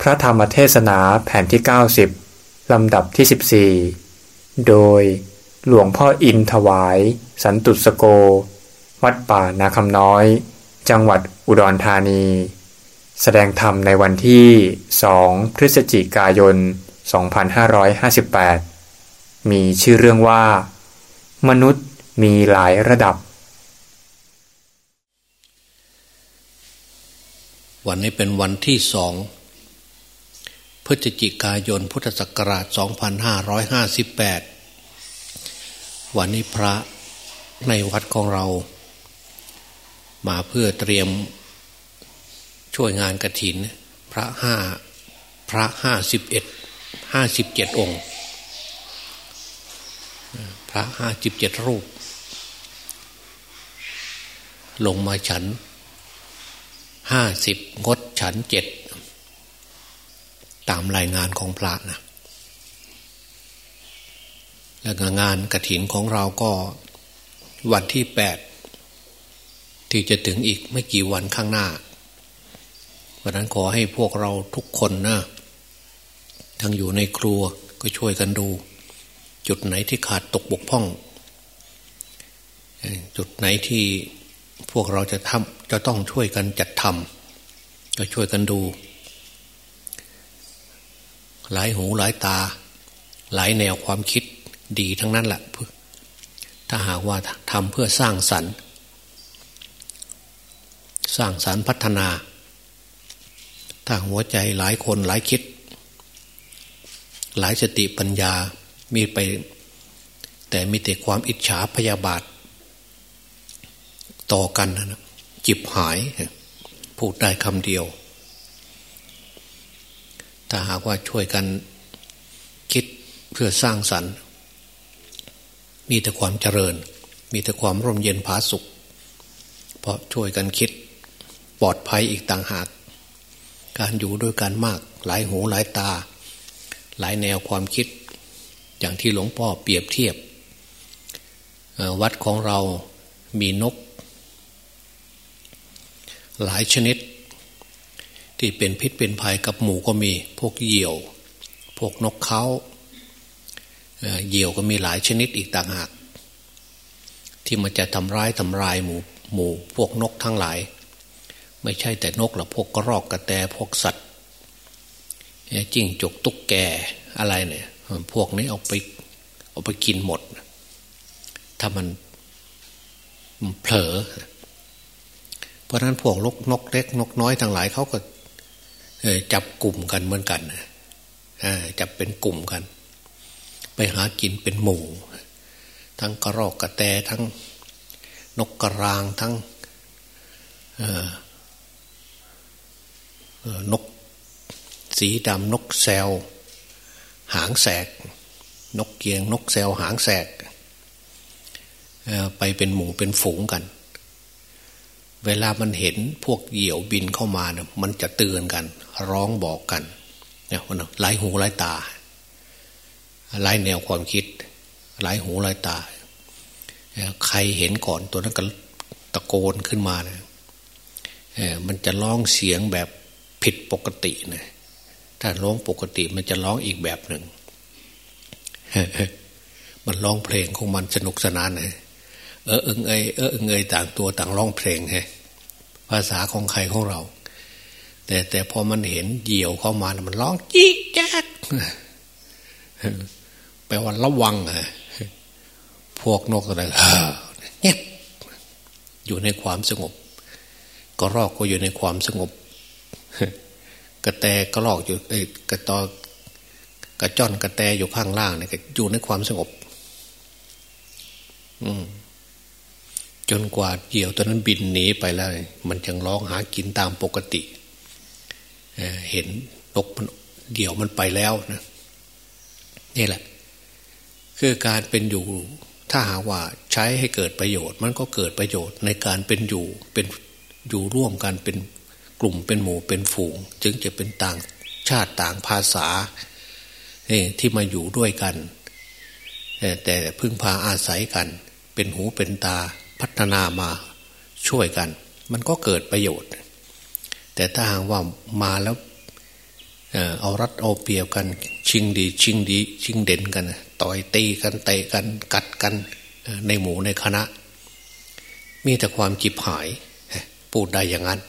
พระธรรมเทศนาแผ่นที่ 90 ลำดับที่ 14 โดยหลวงพ่ออินถวาย สันตุสโก วัดป่านาคำน้อย จังหวัดอุดรธานี แสดงธรรมในวันที่ 2 พฤศจิกายน 2558 มีชื่อเรื่องว่า มนุษย์มีหลายระดับ วันนี้เป็นวันที่สอง พฤศจิกายนพุทธศักราช 2558 วันนี้พระในวัดของเรา มาเพื่อเตรียมช่วยงานกระถิน พระห้าพระห้าสิบเอ็ดห้าสิบเจ็ดองค์ พระห้าสิบเจ็ดรูป ลงมาฉันห้าสิบงดฉันเจ็ด ตามรายงานของพระนะแล้วงานกระถินของเราก็วันที่แปดที่จะถึงอีกไม่กี่วันข้างหน้าวันนั้นขอให้พวกเราทุกคนนะทั้งอยู่ในครัวก็ช่วยกันดู จุดไหนที่ขาดตกบกพร่อง จุดไหนที่พวกเราจะทำจะต้องช่วยกันจัดทำก็ช่วยกันดู หลายหูหลายตา หลายแนวความคิดดีทั้งนั้นแหละถ้าหากว่าทำเพื่อสร้างสรรค์ สร้างสรรค์พัฒนา ถ้าหัวใจหลายคนหลายคิด หลายสติปัญญามีไป แต่มีแต่ความอิจฉาพยาบาท ต่อกันนะจิบหาย พูดได้คำเดียว ถ้าหากว่าช่วยกันคิดเพื่อสร้างสรรค์ มีแต่ความเจริญ มีแต่ความร่มเย็นผาสุข เพราะช่วยกันคิดปลอดภัยอีกต่างหาก การอยู่ด้วยกันมากหลายหูหลายตา หลายแนวความคิด อย่างที่หลวงพ่อเปรียบเทียบ วัดของเรามีนก หลายชนิด ที่เป็นพิษเป็นภัยกับหมูก็มี พวกเหยี่ยว พวกนกเขาเหยี่ยวก็มีหลายชนิดอีกต่างหาก ที่มันจะทำร้ายทำลายหมูหมูพวกนกทั้งหลาย ไม่ใช่แต่นกหรอกพวกกระรอกกระแตพวกสัตว์จิ้งจกตุ๊กแกอะไรเนี่ยพวกนี้เอาไปเอาไปกินหมด ถ้ามันเผลอเพราะนั้นพวกลกนกเล็กนกน้อยทั้งหลายเขาก็ จับกลุ่มกันเหมือนกันจับเป็นกลุ่มกัน ไปหากินเป็นหมู่ ทั้งกระรอกกระแตทั้งนกกระรางทั้งนกสีดำนกแซวหางแสก นกเกียงนกแซวหางแสกไปเป็นหมู่เป็นฝูงกัน เวลามันเห็นพวกเหยี่ยวบินเข้ามาเนี่ยมันจะเตือนกัน ร้องบอกกันเนี่ยนหลายหูหลายตาหลายแนวความคิด หลายหูหลายตาใครเห็นก่อนตัวนั้นก็ตะโกนขึ้นมาเนี่ยมันจะร้องเสียงแบบผิดปกตินะถ้าร้องปกติมันจะร้องอีกแบบหนึ่งมันร้องเพลงของมันสนุกสนานเลย เออเอิงเอยเออเอิงเอยต่างตัวต่างร้องเพลงไงภาษาของใครของเรา แต่แต่พอมันเห็นเหยี่ยวเข้ามามันร้องจี้แจ๊กแปลว่าระวังอะพวกนกอะไรเงียบอยู่ในความสงบก็รอกก็อยู่ในความสงบ กระแตก็รอกอยู่เอ้กระตอกระจ้อนกระแตอยู่ข้างล่างเนี่ยอยู่ในความสงบ อืม จนกว่าเหยี่ยวตัวนั้นบินหนีไปแล้ว มันยังร้องหากินตามปกติเเห็นนกมันเดี่ยวมันไปแล้วนะนี่แหละ คือการเป็นอยู่ ถ้าหาว่าใช้ให้เกิดประโยชน์ มันก็เกิดประโยชน์ในการเป็นอยู่เป็นอยู่ร่วมกันเป็นกลุ่มเป็นหมู่เป็นฝูง จึงจะเป็นต่างชาติต่างภาษาที่มาอยู่ด้วยกัน แต่พึ่งพาอาศัยกัน เป็นหูเป็นตา พัฒนามาช่วยกัน มันก็เกิดประโยชน์ แต่ถ้าหากว่ามาแล้วเอารัดเอาเปรียบกัน ชิงดี ชิงดี ชิงเด่นกัน ต่อยตีกันเตะกันกัดกันในหมู่ในคณะ มีแต่ความจิบหายพูดได้อย่างนั้น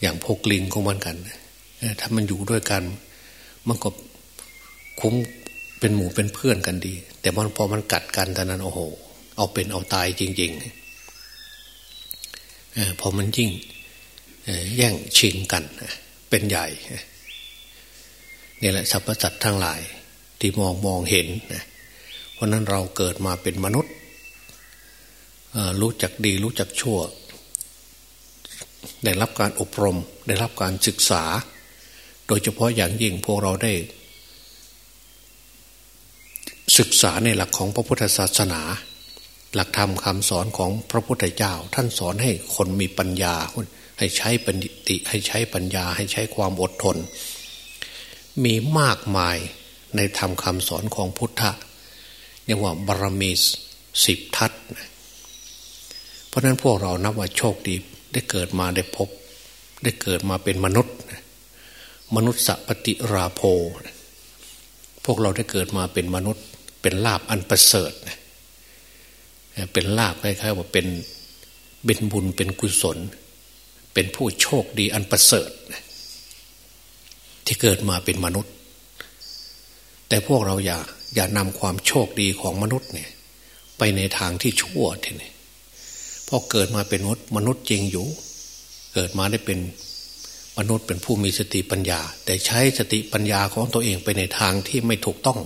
อย่างพกลิงของมันกัน ถ้ามันอยู่ด้วยกัน มันก็คุ้ม เป็นหมู่เป็นเพื่อนกันดี แต่มันพอมันกัดกันตอนนั้นโอ้โห เอาเป็นเอาตายจริงๆพอมันยิ่งแย่งชิงกันเป็นใหญ่นี่แหละสรรพสัตว์ทั้งหลายที่มองมองเห็นเพราะนั้นเราเกิดมาเป็นมนุษย์รู้จักดีรู้จักชั่ว ได้รับการอบรม ได้รับการศึกษา โดยเฉพาะอย่างยิ่งพวกเราได้ ศึกษาในหลักของพระพุทธศาสนา หลักธรรมคำสอนของพระพุทธเจ้า ท่านสอนให้คนมีปัญญา ให้ใช้ปัญติให้ใช้ปัญญาให้ใช้ความอดทน มีมากมายในธรรมคำสอนของพุทธะเรียกว่าบารมีสิบทัศเพราะนั้นพวกเรานับว่าโชคดีได้เกิดมาได้พบ ได้เกิดมาเป็นมนุษย์ มนุษย์สัพติราโพพวกเราได้เกิดมาเป็นมนุษย์ เป็นลาบอันประเสริฐเป็นลาบคล้ายๆว่าเป็นเป็นบุญเป็นกุศล เป็นผู้โชคดีอันประเสริฐที่เกิดมาเป็นมนุษย์ แต่พวกเราอย่าอย่านำความโชคดีของมนุษย์เนี่ย ไปในทางที่ชั่วทีนี้พอเกิดมาเป็นมนุษย์มนุษย์จริงอยู่ เกิดมาได้เป็นมนุษย์เป็นผู้มีสติปัญญา แต่ใช้สติปัญญาของตัวเองไปในทางที่ไม่ถูกต้อง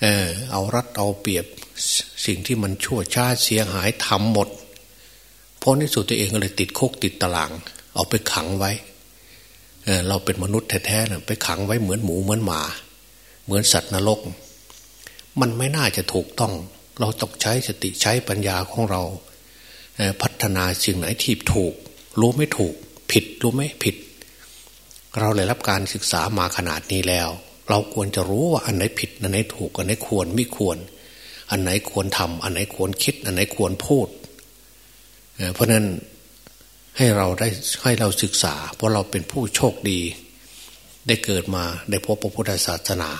เออเอารัดเอาเปรียบสิ่งที่มันชั่วช้าเสียหายทำหมดเพราะในสุดตัวเองก็เลยติดคุกติดตาราง เอาไปขังไว้เเราเป็นมนุษย์แท้ๆไปขังไว้เหมือนหมูเหมือนหมา เหมือนสัตว์นรก มันไม่น่าจะถูกต้อง เราต้องใช้สติใช้ปัญญาของเรา พัฒนาสิ่งไหนที่ถูก รู้ไม่ถูก ผิดรู้ไม่ผิด เราเลยรับการศึกษามาขนาดนี้แล้ว เราควรจะรู้ว่าอันไหนผิด อันไหนถูก อันไหนควรไม่ควร อันไหนควรทำอันไหนควรคิด อันไหนควรพูด เพราะนั้นให้เราได้ให้เราศึกษา เพราะเราเป็นผู้โชคดี ได้เกิดมาได้พบพระพุทธศาสนา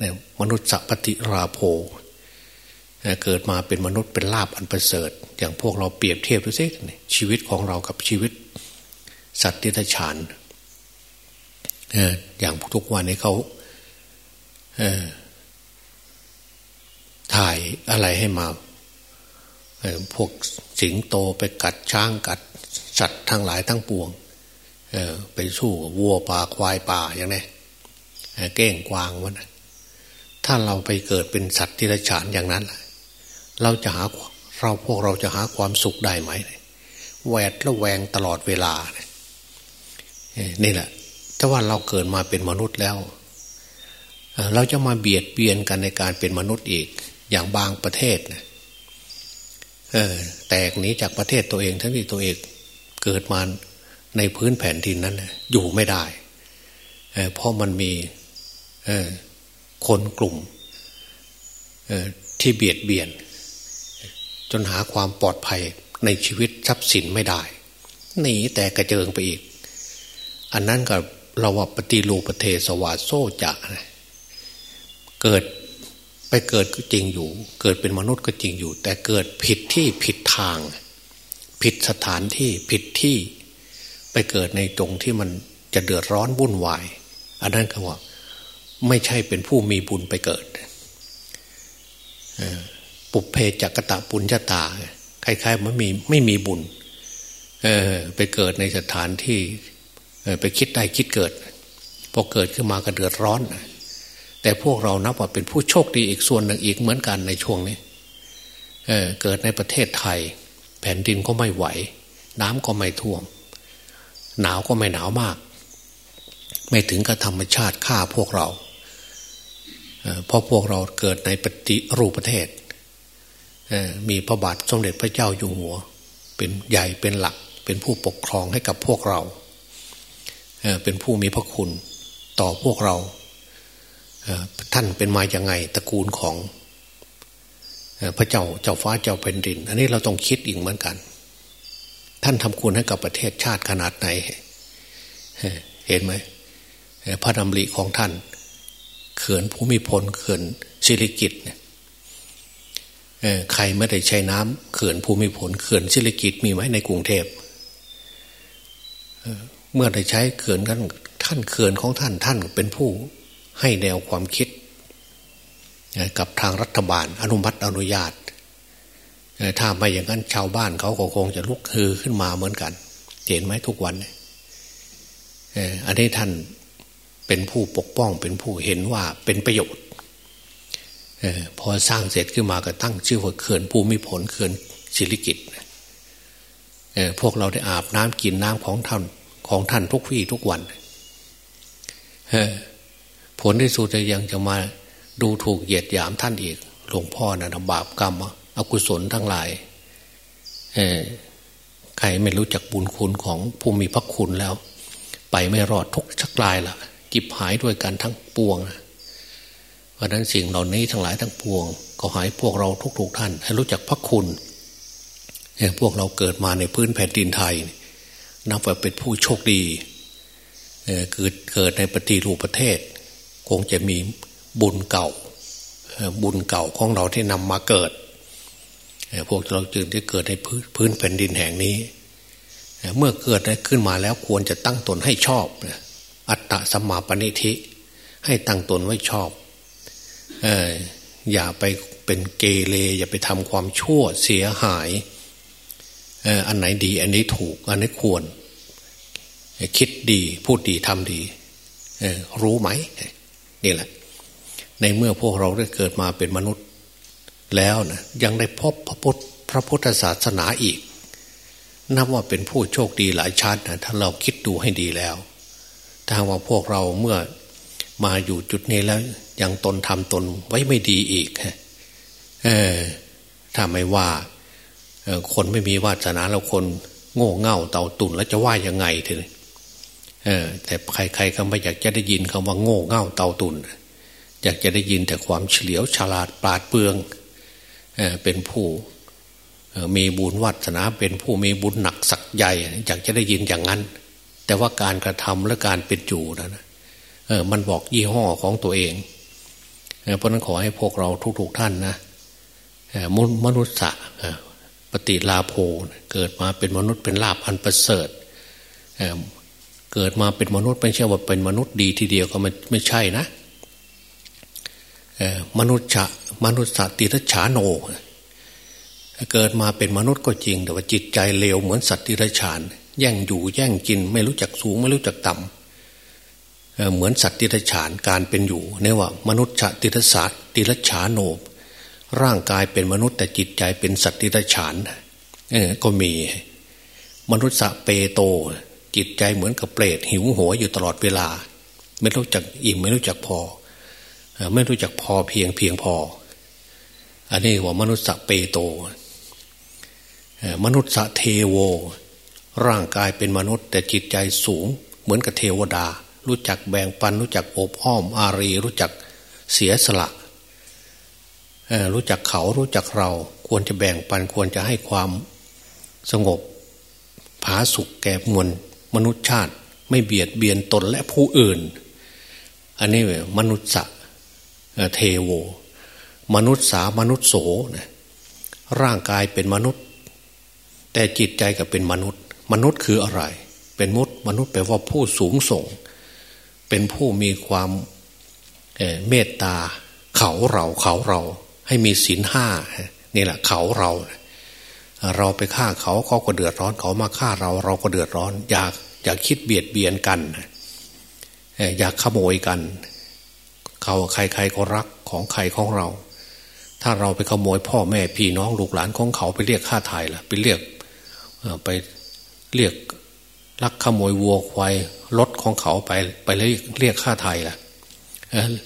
ในมนุษย์สัพติราโภเกิดมาเป็นมนุษย์เป็นลาบอันประเสริฐ อย่างพวกเราเปรียบเทียบดูสิชีวิตของเรากับชีวิต สัตว์ที่ทฉานอย่างทุกวันนี้เขา ถ่ายอะไรให้มาพวกสิงโตไปกัดช้างกัดสัตว์ทั้งหลายทั้งปวงไปสู้วัวป่าควายป่าอย่างนี้เก้งกวางวันถ้าเราไปเกิดเป็นสัตว์ที่ไรฉานอย่างนั้น เราจะหาเราพวกเราจะหาความสุขได้ไหมแวดและแวงตลอดเวลา นี่แหละถ้าว่าเราเกิดมาเป็นมนุษย์แล้ว เราจะมาเบียดเบียนกันในการเป็นมนุษย์อีกอย่างบางประเทศนะเออแตกหนีจากประเทศตัวเอง ทั้งที่ตัวเองเกิดมาในพื้นแผ่นดินนั้นอยู่ไม่ได้เเพราะมันมีคนกลุ่มที่เบียดเบียน จนหาความปลอดภัยในชีวิตทรัพย์สินไม่ได้หนีแต่กระเจิงไปอีก อันนั้นกับเราว่าปฏิรูปเทสวาโซจะ เกิดไปเกิดก็จริงอยู่ เกิดเป็นมนุษย์ก็จริงอยู่ แต่เกิดผิดที่ผิดทาง ผิดสถานที่ผิดที่ ไปเกิดในตรงที่มันจะเดือดร้อนวุ่นวาย อันนั้นก็ว่า ไม่ใช่เป็นผู้มีบุญไปเกิดปุเพจักตะปุญญาตาคล้ายๆมันมีไม่มีบุญไปเกิดในสถานที่ไปคิดได้คิดเกิดพอเกิดขึ้นมาก็เดือดร้อน แต่พวกเรานับว่าเป็นผู้โชคดีอีกส่วนหนึ่งอีกเหมือนกันในช่วงนี้เเกิดในประเทศไทย แผ่นดินก็ไม่ไหว น้ำก็ไม่ท่วม หนาวก็ไม่หนาวมาก ไม่ถึงกับธรรมชาติฆ่าพวกเราเพราะพวกเราเกิดในปฏิรูปประเทศ มีพระบาทสมเด็จพระเจ้าอยู่หัว เป็นใหญ่เป็นหลัก เป็นผู้ปกครองให้กับพวกเรา เป็นผู้มีพระคุณต่อพวกเรา ท่านเป็นมาอย่างไงตระกูลของพระเจ้าเจ้าฟ้าเจ้าแผ่นดิน อันนี้เราต้องคิดอีกเหมือนกัน ท่านทำคุณให้กับประเทศชาติขนาดไหน เห็นไหมพระดำริของท่านเขื่อนภูมิพลเขื่อนศิริกิตเนี่ยใครไม่ได้ใช้น้ำเขื่อนภูมิพลเขื่อนศิริกิตมีไหมในกรุงเทพเมื่อได้ใช้เขื่อนท่านท่านเขื่อนของท่านท่านเป็นผู้ ให้แนวความคิด กับทางรัฐบาลอนุมัติอนุญาตถ้าไม่อย่างนั้นชาวบ้านเขาก็คงจะลุกฮือขึ้นมาเหมือนกัน เห็นไหมทุกวันอันนี้ท่านเป็นผู้ปกป้องเป็นผู้เห็นว่าเป็นประโยชน์พอสร้างเสร็จขึ้นมาก็ตั้งชื่อว่าเขื่อนภูมิผลเขื่อนศิริกิตพวกเราได้อาบน้ำกินน้ำของท่านของท่านทุกวี่ทุกวัน ผลที่สุดยังจะมาดูถูกเหยียดหยามท่านอีก หลวงพ่อนะบาปกรรมอกุศลทั้งหลายใครไม่รู้จักบุญคุณของผู้มีพระคุณแล้ว ไปไม่รอดทุกชักลายละจิบหายด้วยกันทั้งปวงเพราะนั้นสิ่งเหล่านี้ทั้งหลายทั้งปวง ก็หายพวกเราทุกๆทท่าน ให้รู้จักพระคุณพวกเราเกิดมาในพื้นแผ่นดินไทย นับว่าเป็นผู้โชคดีเกิดเกิดในปฏิรูปประเทศ คงจะมีบุญเก่า บุญเก่าของเราที่นำมาเกิด พวกเราจึงได้เกิดในพื้นแผ่นดินแห่งนี้ เมื่อเกิดขึ้นมาแล้วควรจะตั้งตนให้ชอบ อัตตะสมมาปณิธิ ให้ตั้งตนไว้ชอบ อย่าไปเป็นเกเรอย่าไปทำความชั่วเสียหายอันไหนดี อันนี้ถูก อันนี้ควร คิดดีพูดดีทำดีรู้ไหม นี่แหละ ในเมื่อพวกเราได้เกิดมาเป็นมนุษย์แล้วนะยังได้พบพระพุทธพระพุทธศาสนาอีก นับว่าเป็นผู้โชคดีหลายชาตินะถ้าเราคิดดูให้ดีแล้ว ถ้าว่าพวกเราเมื่อมาอยู่จุดนี้แล้ว ยังตนทำตนไว้ไม่ดีอีกเออถ้าไม่ว่าคนไม่มีวาสนาแล้วคนโง่เง่าเต่าตุ่นแล้วจะว่ายังไงเถอะ เออ แต่ใครๆก็ไม่อยากจะได้ยินคำว่าโง่เง่าเต่าตุนอยากจะได้ยินแต่ความเฉลียวฉลาดปราดเปลืองเป็นผู้มีบุญวัฒนาเป็นผู้มีบุญหนักสักใหญ่อยากจะได้ยินอย่างนั้น แต่ว่าการกระทำและการเป็นอยู่นะมันบอกยี่ห้อของตัวเองเพราะนั้นขอให้พวกเราทุกๆท่านนะมนุษย์ะปฏิลาโภเกิดมาเป็นมนุษย์เป็นลาภอันประเสริฐ เกิดมาเป็นมนุษย์ไม่ใช่ว่าเป็นมนุษย์ดีทีเดียวก็ไม่ไม่ใช่นะมนุษย์ะมนุษย์สติรฉาโน เกิดมาเป็นมนุษย์ก็จริง แต่ว่าจิตใจเลวเหมือนสัตว์ติรฉาน แย่งอยู่แย่งกิน ไม่รู้จักสูง ไม่รู้จักต่ำเหมือนสัตว์ติรฉานการเป็นอยู่เนี่ยว่ามนุษย์ะติรศาสติรฉาโน ร่างกายเป็นมนุษย์ แต่จิตใจเป็นสัตว์ติรฉานก็มี มนุษย์ะเปโต จิตใจเหมือนกับเปรตหิวโหยอยู่ตลอดเวลา ไม่รู้จักอิ่มไม่รู้จักพอ ไม่รู้จักพอเพียงเพียงพอ อันนี้ว่ามนุษย์เปโต มนุษย์เทโว ร่างกายเป็นมนุษย์ แต่จิตใจสูง เหมือนกับเทวดา รู้จักแบ่งปัน รู้จักอบอ้อม อารี รู้จักเสียสละรู้จักเขารู้จักเราควรจะแบ่งปันควรจะให้ความสงบผาสุขแก่มวล มนุษยชาติไม่เบียดเบียนตนและผู้อื่น อันนี้มนุษย์เทโว มนุษย์สามนุษย์โสนะร่างกายเป็นมนุษย์ แต่จิตใจก็เป็นมนุษย์ มนุษย์คืออะไร เป็นมุดมนุษย์แปลว่าผู้สูงส่ง เป็นผู้มีความเเมตตา เขาเราเขาเรา ให้มีศีลห้านี่แหละเขาเรา เราไปฆ่าเขาเขาก็เดือดร้อน เขามาฆ่าเราเราก็เดือดร้อน อยากอยากคิดเบียดเบียนกันอยากขโมยกัน เขาใครๆก็รักของใครของเรา ถ้าเราไปขโมยพ่อแม่พี่น้องลูกหลานของเขาไปเรียกค่าไถ่ล่ะไปเรียกไปเรียกลักขโมยวัวควายรถของเขาไปไปเรียกเรียกค่าไถ่ล่ะ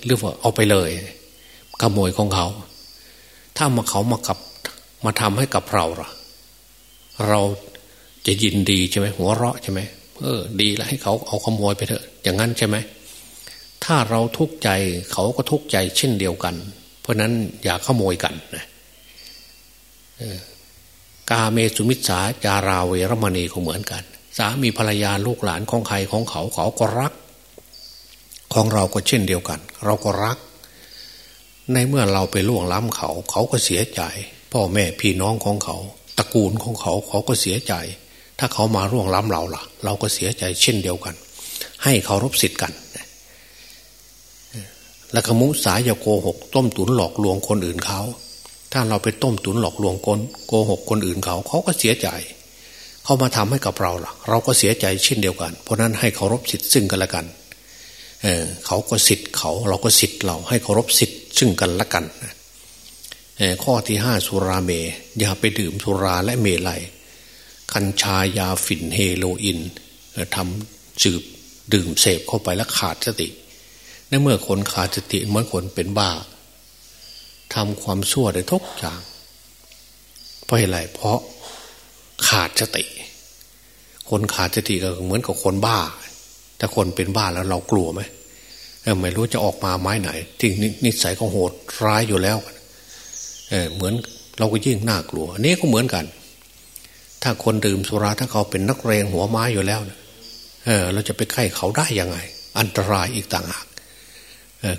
เรียกว่าเอาไปเลย ขโมยของเขา ถ้ามาเขามากับมาทำให้กับเราล่ะ เราจะยินดีใช่ไหมหัวเราะใช่ไหมเออ ดีแล้วให้เขาเอาขโมยไปเถอะ อย่างนั้นใช่ไหมถ้าเราทุกข์ใจเขาก็ทุกข์ใจเช่นเดียวกัน เพราะนั้นอย่าขโมยกันนะกาเมสุมิสาจาราเวรมณีก็เหมือนกัน สามีภรรยาลูกหลานของใครของเขาเขาก็รัก ของเราก็เช่นเดียวกัน เราก็รัก ในเมื่อเราไปล่วงล้ำเขา เขาก็เสียใจ พ่อแม่พี่น้องของเขา ตระกูลของเขาเขาก็เสียใจ ถ้าเขามาร่วงล้ำเราล่ะ เราก็เสียใจเช่นเดียวกัน ให้เคารพสิทธิ์กันและขมุสายาโกหก ต้มตุนหลอกลวงคนอื่นเขา ถ้าเราไปต้มตุนหลอกลวงคนโกหกคนอื่นเขาเขาก็เสียใจ เขามาทำให้กับเราล่ะ เราก็เสียใจเช่นเดียวกัน เพราะนั้นให้เคารพสิทธิ์ซึ่งกันและกันเออเขาก็สิทธิ์เขาเราก็สิทธิ์เราให้เคารพสิทธิ์ซึ่งกันและกัน ข้อที่ห้าสุราเม อย่าไปดื่มสุราและเมลัยกัญชายาฝิ่นเฮโรอีนทำจืบดื่มเสพเข้าไปแล้วขาดสติในเมื่อคนขาดสติเหมือนคนเป็นบ้าทำความชั่วได้ทุกอย่าง เพราะอะไรเพราะขาดสติ คนขาดสติก็เหมือนกับคนบ้า ถ้าคนเป็นบ้าแล้วเรากลัวไหมไม่รู้จะออกมาไม้ไหนที่นิสัยของโหดร้ายอยู่แล้ว เเหมือนเราก็ยิ่งน่ากลัวอันนี้ก็เหมือนกัน ถ้าคนดื่มสุราถ้าเขาเป็นนักเรงหัวไม้อยู่แล้วเออเราจะไปใกล้เขาได้ยังไง อันตรายอีกต่างหาก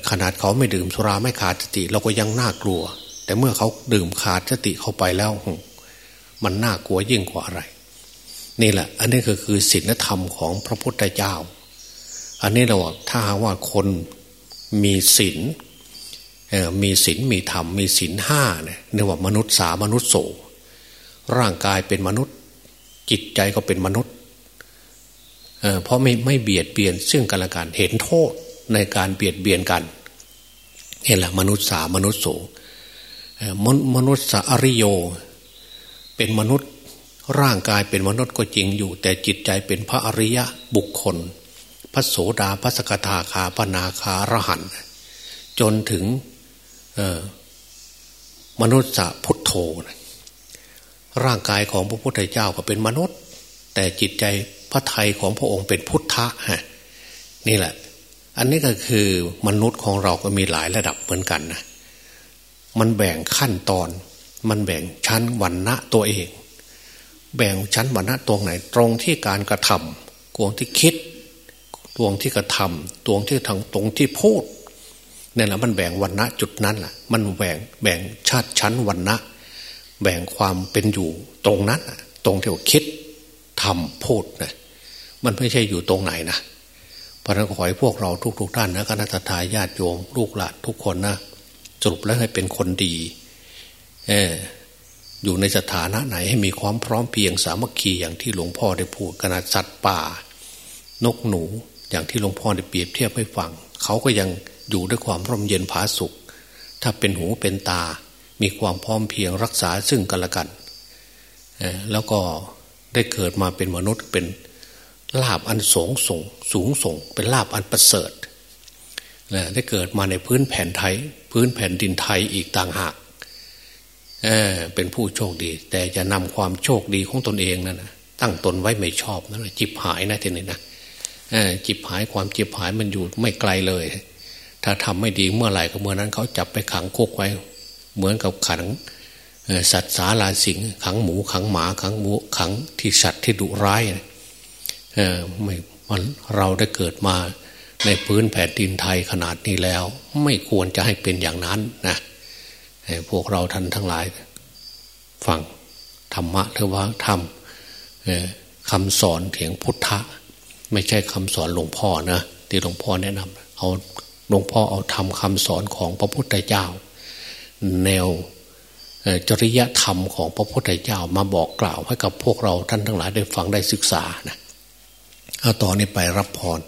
ขนาดเขาไม่ดื่มสุราไม่ขาดสติ เราก็ยังน่ากลัว แต่เมื่อเขาดื่มขาดสติเข้าไปแล้ว มันน่ากลัวยิ่งกว่าอะไร นี่แหละ อันนี้ก็คือศีลธรรมของพระพุทธเจ้า อันนี้เราถ้าว่าคนมีศีล มีศีลมีธรรมมีศีลห้าเนี่ยเรียกว่ามนุษย์สามนุษย์โสร่างกายเป็นมนุษย์ จิตใจก็เป็นมนุษย์เพราะไม่ไม่เบียดเบียนซึ่งกันและกันเห็นโทษในการเบียดเบียนกันนี่แหละมนุษย์สามนุษย์โสมนุษย์สอริโย เป็นมนุษย์ร่างกายเป็นมนุษย์ก็จริงอยู่ แต่จิตใจเป็นพระอริยะบุคคล พระโสดาพระสกทาคาพระนาคาระหันจนถึง มนุษย์พุทโธนะร่างกายของพระพุทธเจ้าก็เป็นมนุษย์ แต่จิตใจพระไทยของพระองค์เป็นพุทธะฮะนี่แหละ อันนี้ก็คือมนุษย์ของเราก็มีหลายระดับเหมือนกันนะมันแบ่งขั้นตอน มันแบ่งชั้นวันณะตัวเอง แบ่งชั้นวันณะตรงไหน ตรงที่การกระทำตรงที่คิดตรงที่กระทำตรงที่ทางตรงที่พูด นี่แหละมันแบ่งวันณะจุดนั้นแหละมันแบ่งแบ่งชาติชั้นวันณะแบ่งความเป็นอยู่ตรงนั้นตรงที่ว่าคิดทำพูดนะมันไม่ใช่อยู่ตรงไหนนะพราะนั้นขอให้พวกเราทุกๆท่านนะคณะทาญาติโยมลูกหลานทุกคนนะสรุปแล้วให้เป็นคนดี เอออยู่ในสถานะไหนให้มีความพร้อมเพียงสามัคคีอย่างที่หลวงพ่อได้พูดขนาดสัตว์ป่า นกหนูอย่างที่หลวงพ่อได้เปรียบเทียบให้ฟังเขาก็ยัง อยู่ด้วยความร่มเย็นผาสุข ถ้าเป็นหูเป็นตา มีความพร้อมเพียงรักษาซึ่งกันและกัน แล้วก็ได้เกิดมาเป็นมนุษย์เป็นลาบอันสูงส่งสูงส่ง เป็นลาบอันประเสริฐได้เกิดมาในพื้นแผ่นไทย พื้นแผ่นดินไทยอีกต่างหากเเป็นผู้โชคดี แต่จะนำความโชคดีของตนเองนั่นนะตั้งตนไว้ไม่ชอบนั่นจิบหายนะทีนี้นะจิบหายความจิบหายมันอยู่ไม่ไกลเลย ถ้าทำไม่ดีเมื่อไหร่ก็เมื่อนั้น เขาจับไปขังคุกไว้ เหมือนกับขังสัตว์สาลาสิงขังหมูขังหมาขังหมูขังที่สัตว์ที่ดุร้ายเออไม่มันเราได้เกิดมาในพื้นแผ่นดินไทยขนาดนี้แล้ว ไม่ควรจะให้เป็นอย่างนั้นนะพวกเราท่านทั้งหลาย ฟังธรรมะหรือว่าธรรมคำสอนเถียงพุทธะ ไม่ใช่คำสอนหลวงพ่อนะที่หลวงพ่อแนะนำเอา หลวงพ่อเอาทำคำสอนของพระพุทธเจ้า แนวจริยธรรมของพระพุทธเจ้ามาบอกกล่าวให้กับพวกเราท่านทั้งหลายได้ฟังได้ศึกษานะเอาต่อนนี้ไปรับพร